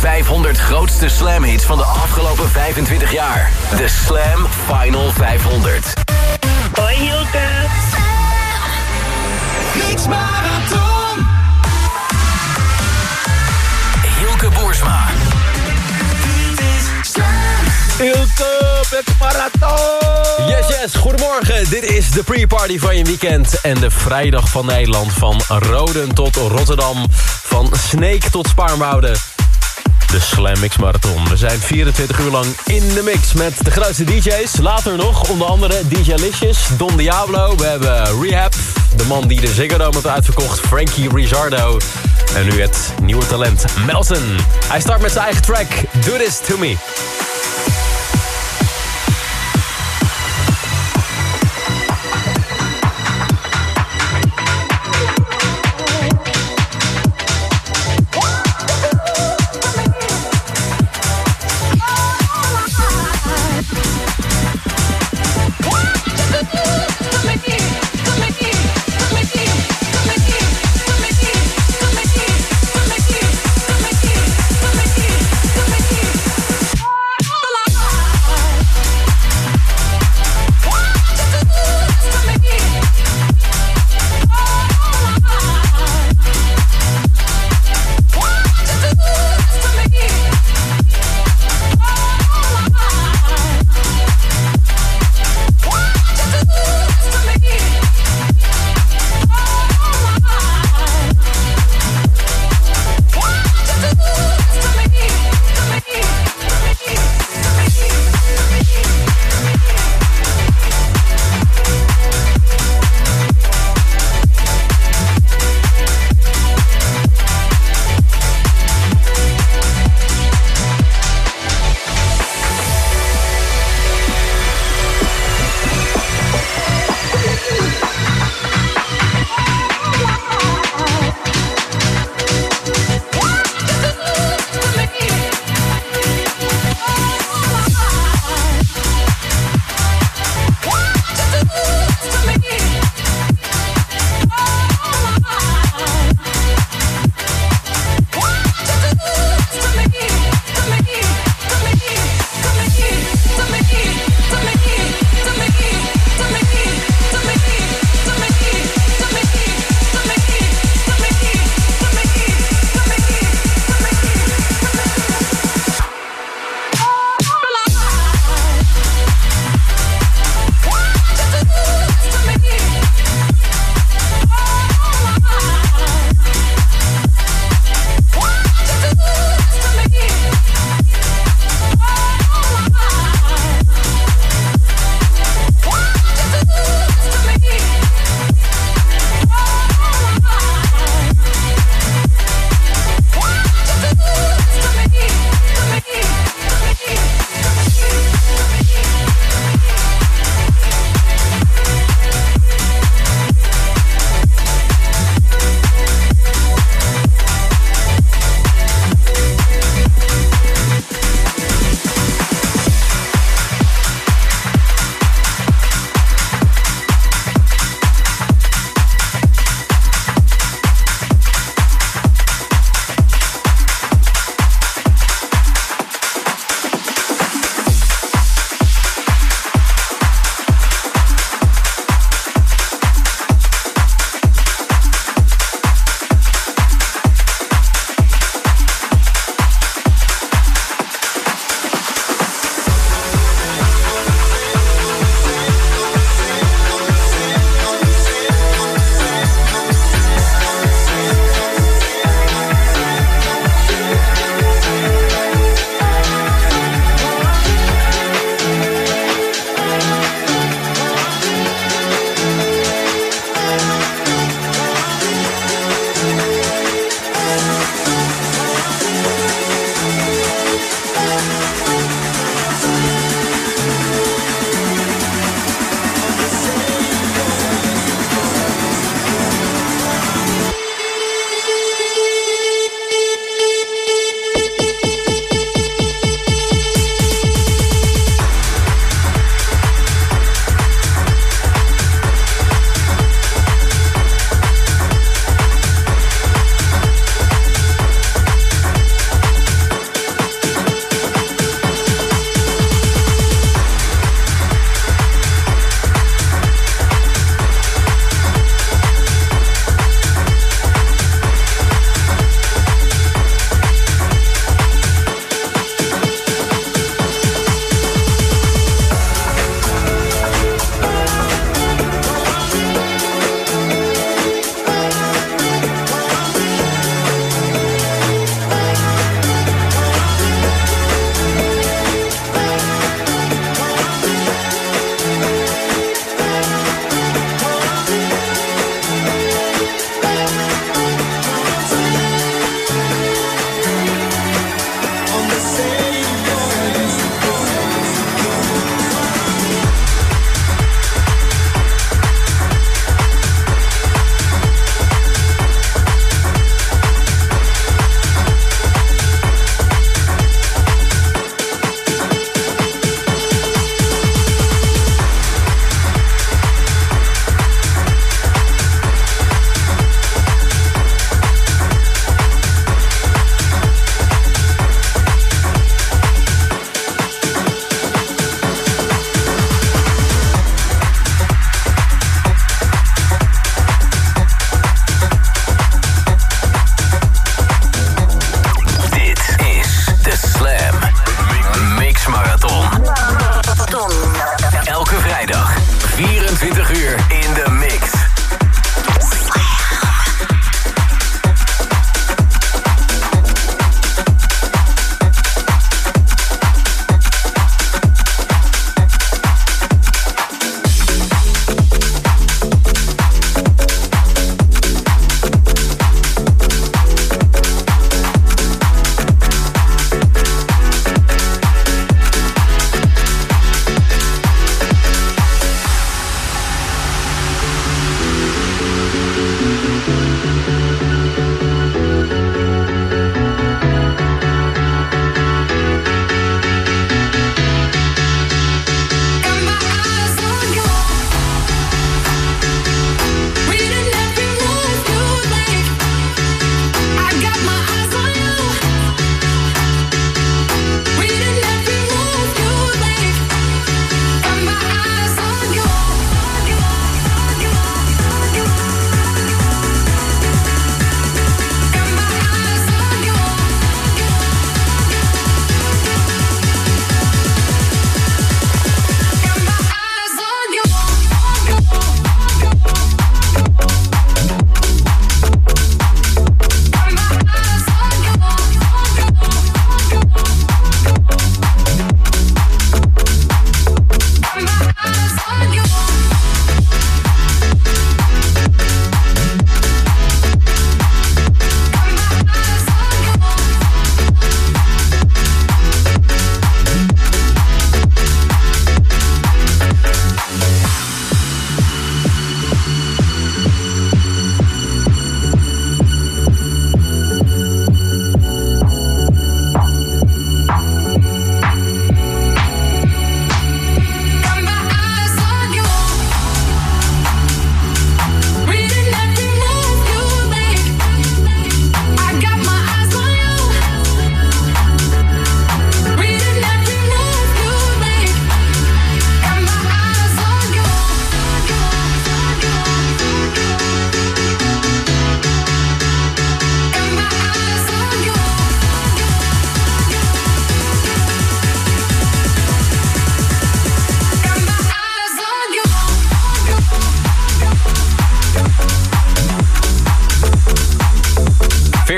500 grootste Slam hits van de afgelopen 25 jaar. De Slam Final 500. Hoi Hilke. Mix Marathon. Hilke Boersma. Ilke met Marathon! Yes, yes. Goedemorgen. Dit is de pre-party van je weekend. En de vrijdag van Nederland. Van Roden tot Rotterdam. Van Sneek tot Spaarnwoude. De Slam Marathon. We zijn 24 uur lang in de mix met de grootste DJ's. Later nog onder andere DJ Licious, Don Diablo. We hebben Rehab, de man die de Ziggo Dome heeft uitverkocht. Frankie Rizzardo. En nu het nieuwe talent Melton. Hij start met zijn eigen track Do This To Me.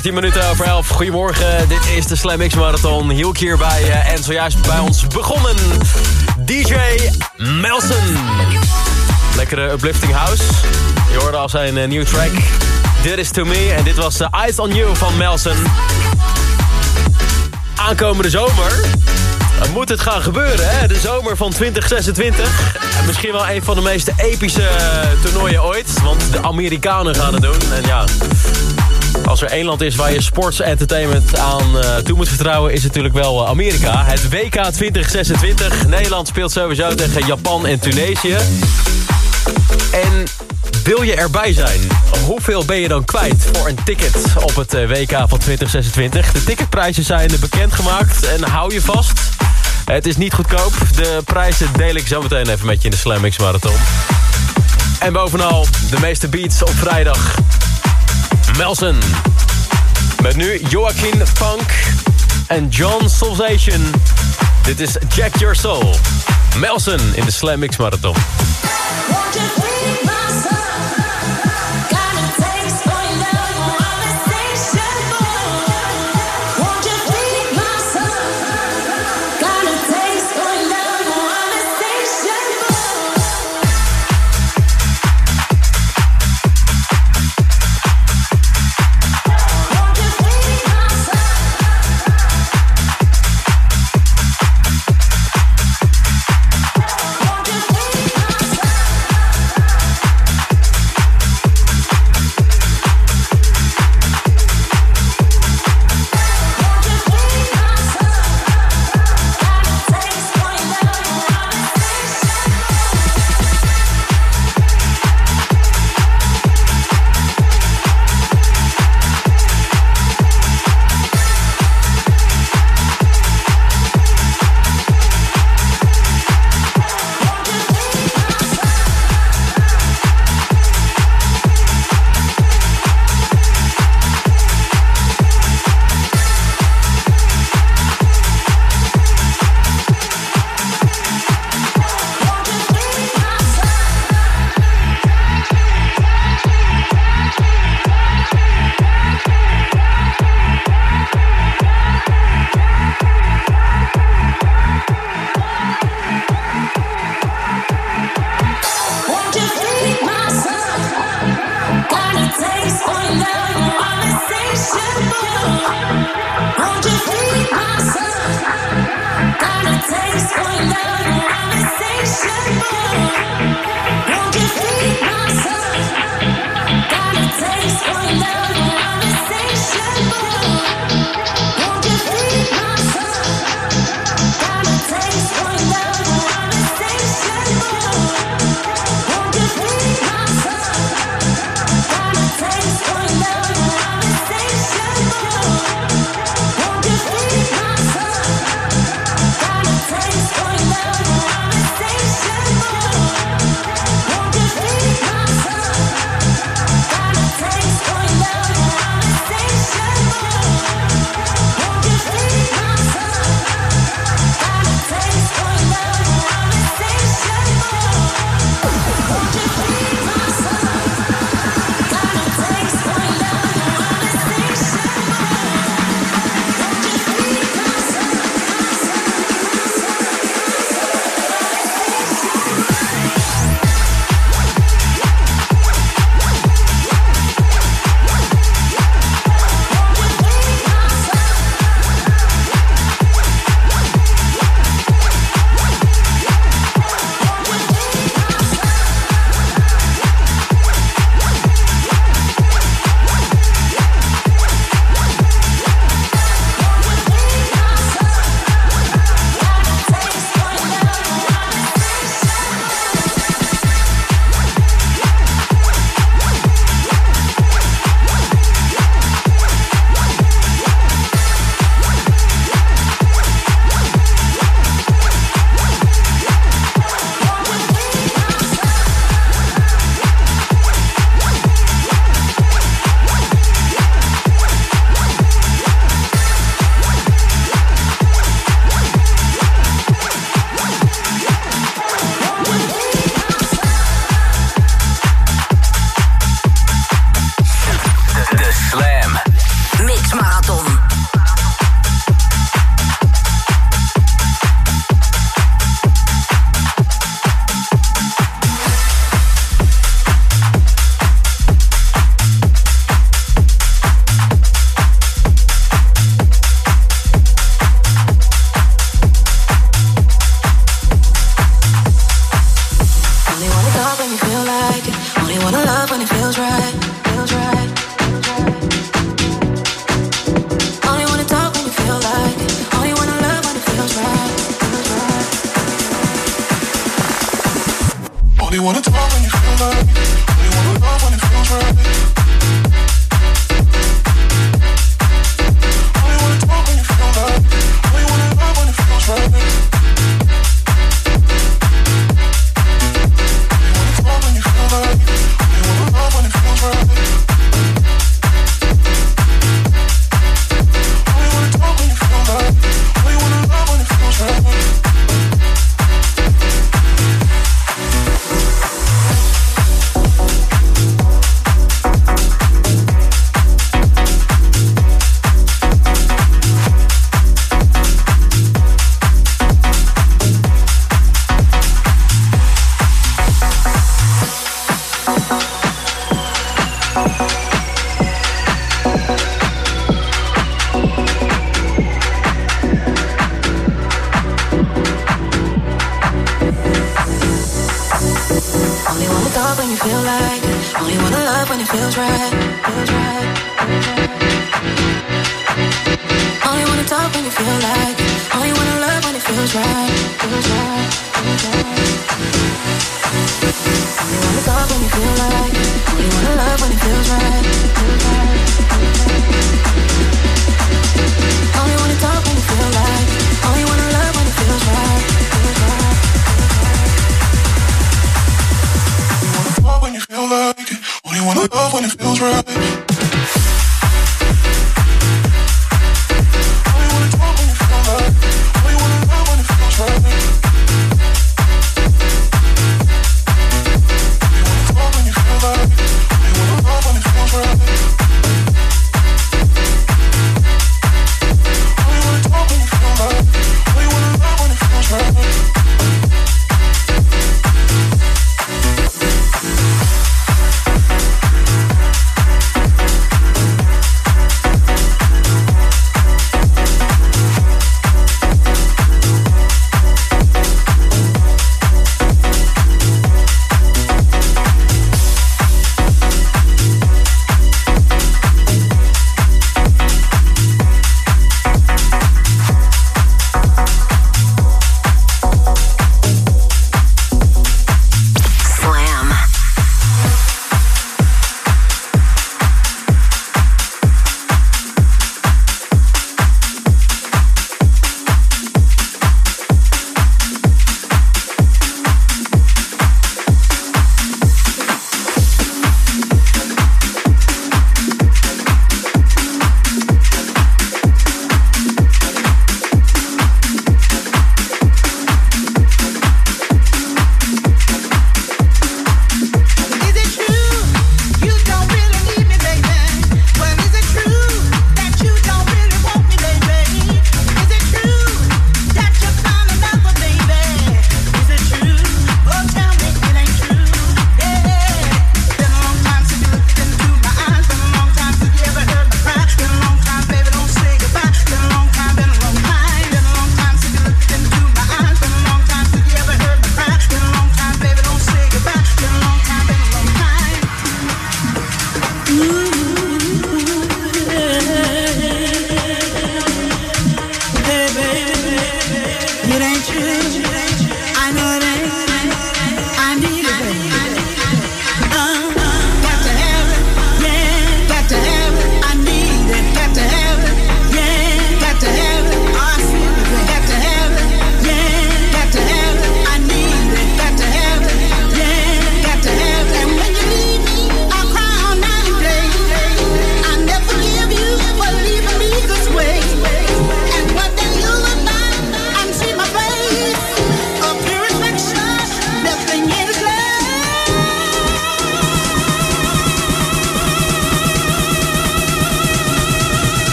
14 minuten over 11. Goedemorgen, dit is de Slam X Marathon. Hielk hierbij uh, en zojuist bij ons begonnen. DJ Melson. Lekkere uplifting house. Je hoorde al zijn uh, nieuwe track. This is To Me en dit was uh, Eyes On You van Melson. Aankomende zomer moet het gaan gebeuren, hè? De zomer van 2026. En misschien wel een van de meest epische toernooien ooit. Want de Amerikanen gaan het doen. En ja, als er één land is waar je sports entertainment aan uh, toe moet vertrouwen... is natuurlijk wel uh, Amerika. Het WK 2026. Nederland speelt sowieso tegen Japan en Tunesië. En wil je erbij zijn? Hoeveel ben je dan kwijt voor een ticket op het uh, WK van 2026? De ticketprijzen zijn bekendgemaakt en hou je vast... Het is niet goedkoop. De prijzen deel ik zo meteen even met je in de Slam Marathon. En bovenal de meeste beats op vrijdag. Melson. Met nu Joaquin Funk en John Solzation. Dit is Jack Your Soul. Melson in de Slam Mix Marathon.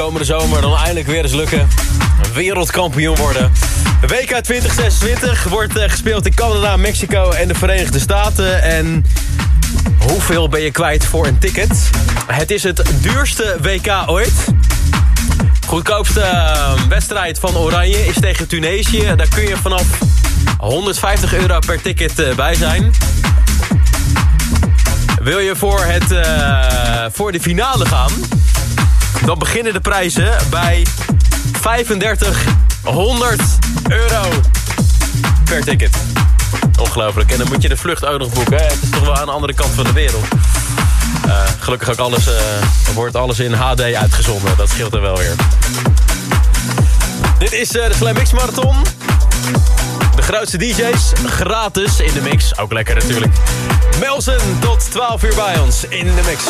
komende zomer dan eindelijk weer eens lukken. Wereldkampioen worden. WK 2026 wordt eh, gespeeld in Canada, Mexico en de Verenigde Staten. En hoeveel ben je kwijt voor een ticket? Het is het duurste WK ooit. Goedkoopste eh, wedstrijd van Oranje is tegen Tunesië. Daar kun je vanaf 150 euro per ticket eh, bij zijn. Wil je voor, het, voor de finale gaan? dan beginnen de prijzen bij 3500 euro per ticket. Ongelooflijk. En dan moet je de vlucht ook nog boeken. Hè? Het is toch wel aan de andere kant van de wereld. Eh, gelukkig alles, eh, wordt alles in HD uitgezonden. Dat scheelt er wel weer. Dit is eh, de Slam Mix Marathon. De grootste DJ's gratis in de mix. Ook lekker natuurlijk. Melzen tot 12 uur bij ons in de mix.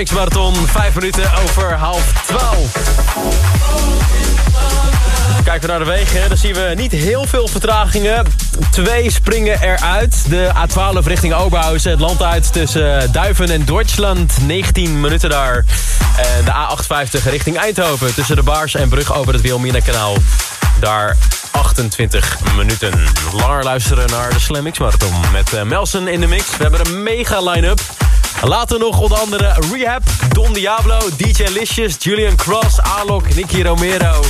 Slam X Marathon, 5 minuten over half 12. Kijken we naar de wegen, dan zien we niet heel veel vertragingen. Twee springen eruit. De A12 richting Oberhausen, het land uit tussen Duiven en Duitsland. 19 minuten daar. En de A58 richting Eindhoven tussen de Baars en Brug over het Wilhelmina-kanaal. Daar 28 minuten. Langer luisteren naar de Slam X Marathon met uh, Melson in de mix. We hebben een mega line-up. Later nog onder andere Rehab, Don Diablo, DJ Licious, Julian Cross, Alok, Nicky Romero,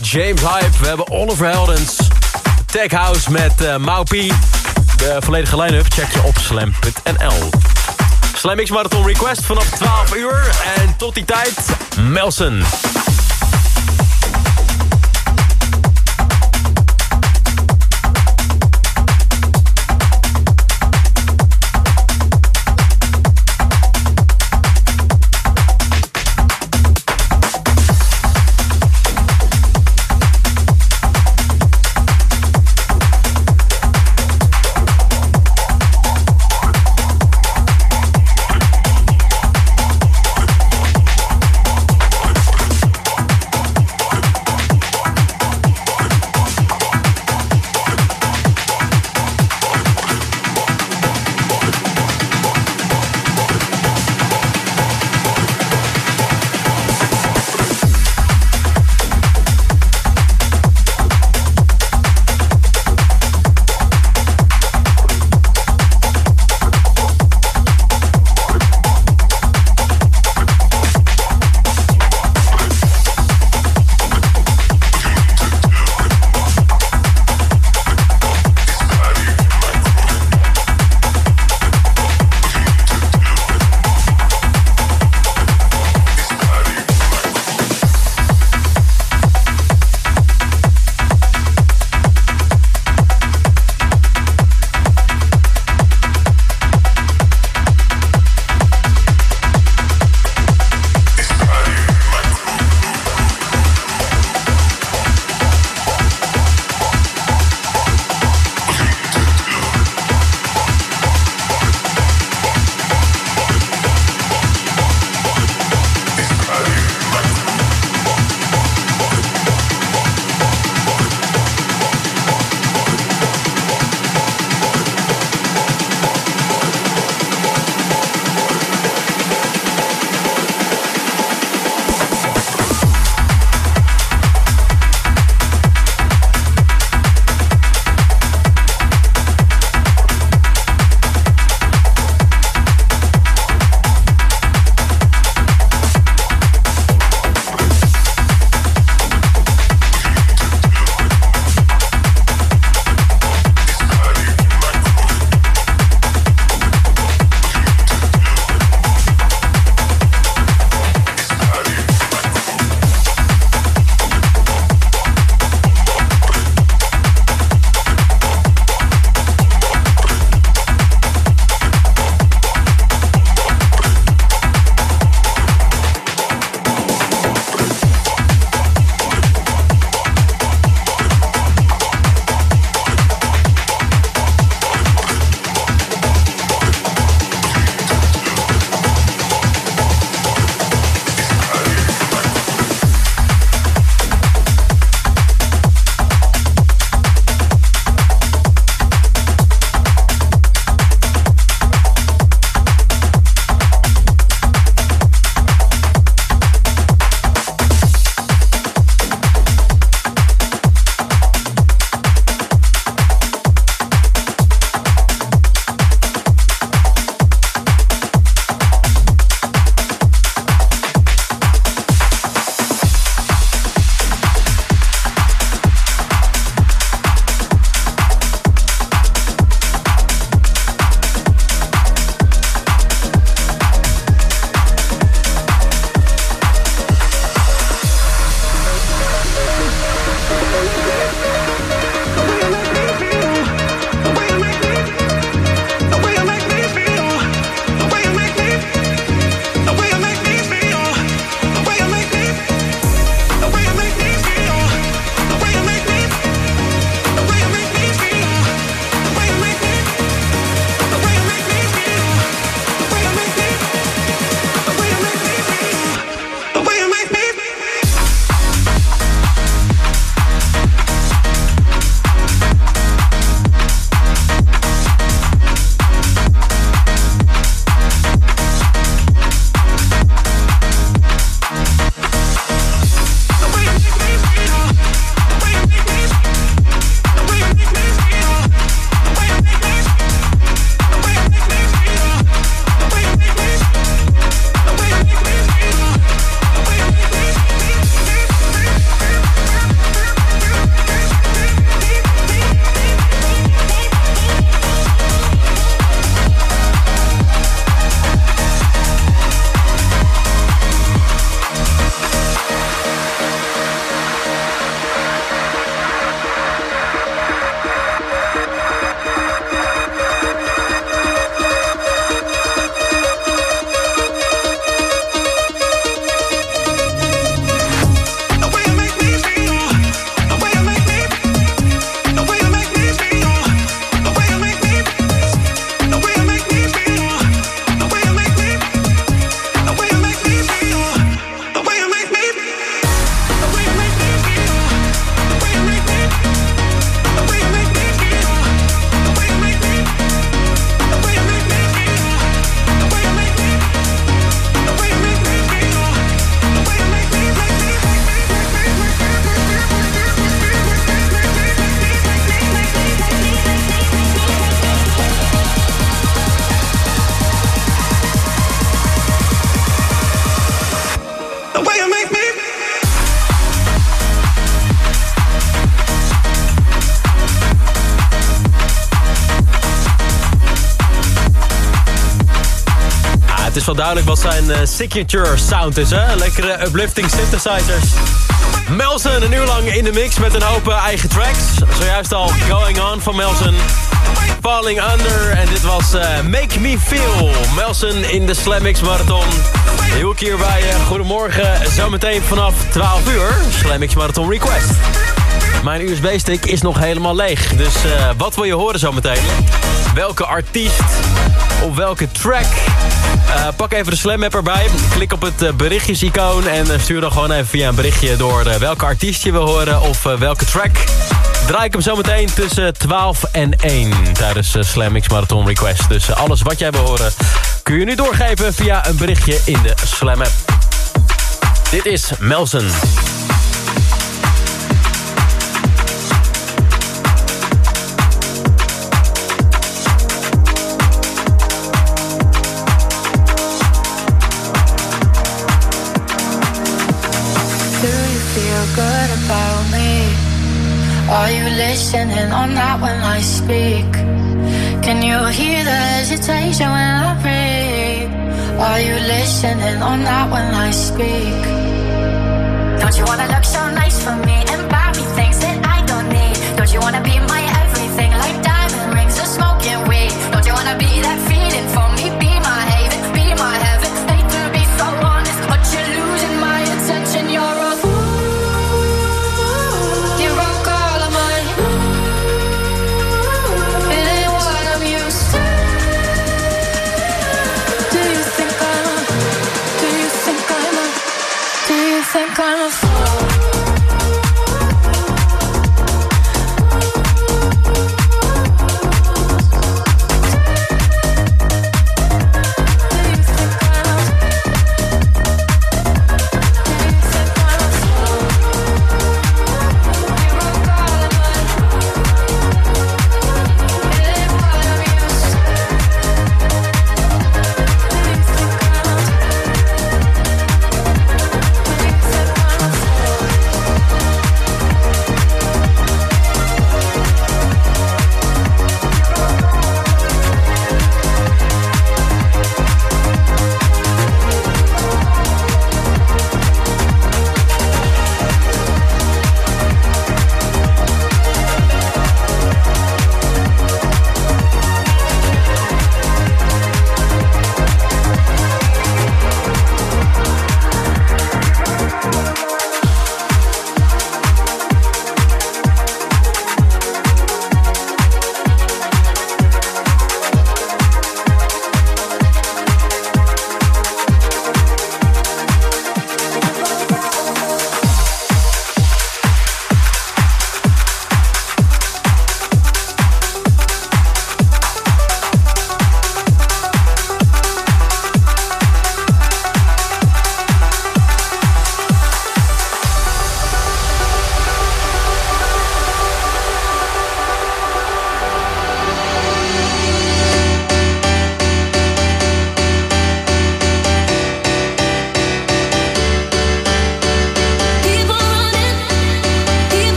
James Hype. We hebben Oliver Heldens, Tech House met uh, Maupi. De volledige line-up check je op slam.nl. Slam X Marathon Request vanaf 12 uur. En tot die tijd, Melson. Duidelijk wat zijn eh, signature sound is, hè? Lekkere uplifting synthesizers. Melson, een uur lang in de mix met een hoop eh, eigen tracks. Zojuist al Going On van Melson. Falling Under en dit was eh, Make Me Feel. Melson in de Slam Mix Marathon. Heel keer bij. Goedemorgen, zometeen vanaf 12 uur. Slam Mix Marathon Request. Mijn USB-stick is nog helemaal leeg. Dus wat wil je horen zometeen? Welke artiest of welke track? Uh, pak even de Slam app erbij. Klik op het uh, berichtjes-icoon en stuur dan gewoon even via een berichtje door welke artiest je wil horen of welke track. Draai ik hem zometeen tussen 12 en 1 tijdens Slam Mix Marathon Request. Dus alles wat jij wil horen kun je nu doorgeven via een berichtje in de Slam app. Dit is Melson. Good about me? Are you listening or not when I speak? Can you hear the hesitation when I breathe? Are you listening or not when I speak? Don't you wanna look so nice for me and buy me things that I don't need? Don't you wanna be my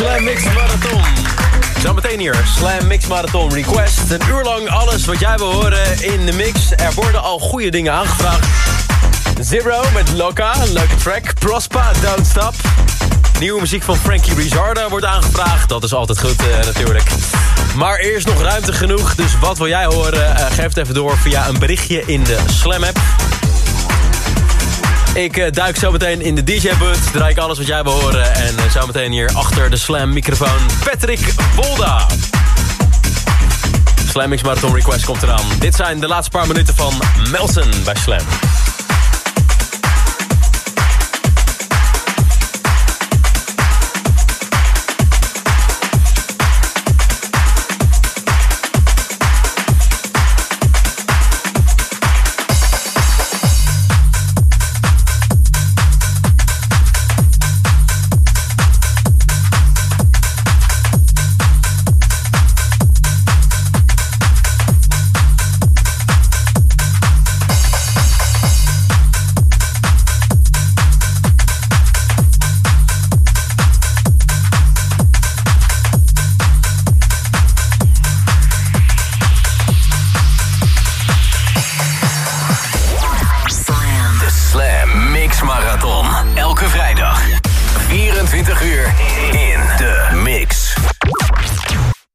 Mix Marathon. Zometeen hier, Slam Mix Marathon Request. Een uur lang alles wat jij wil horen in de mix. Er worden al goede dingen aangevraagd. Zero met Loka, leuke track. Prospa, Don't Stop. Nieuwe muziek van Frankie Rizarda wordt aangevraagd. Dat is altijd goed uh, natuurlijk. Maar eerst nog ruimte genoeg. Dus wat wil jij horen? Uh, geef het even door via een berichtje in de Slam app. Ik uh, duik zo meteen in de DJ-bus. Draai ik alles wat jij wil horen. En uh, zo meteen hier achter de Slam-microfoon Patrick Volda. Slam Marathon Request komt eraan. Dit zijn de laatste paar minuten van Melson bij Slam.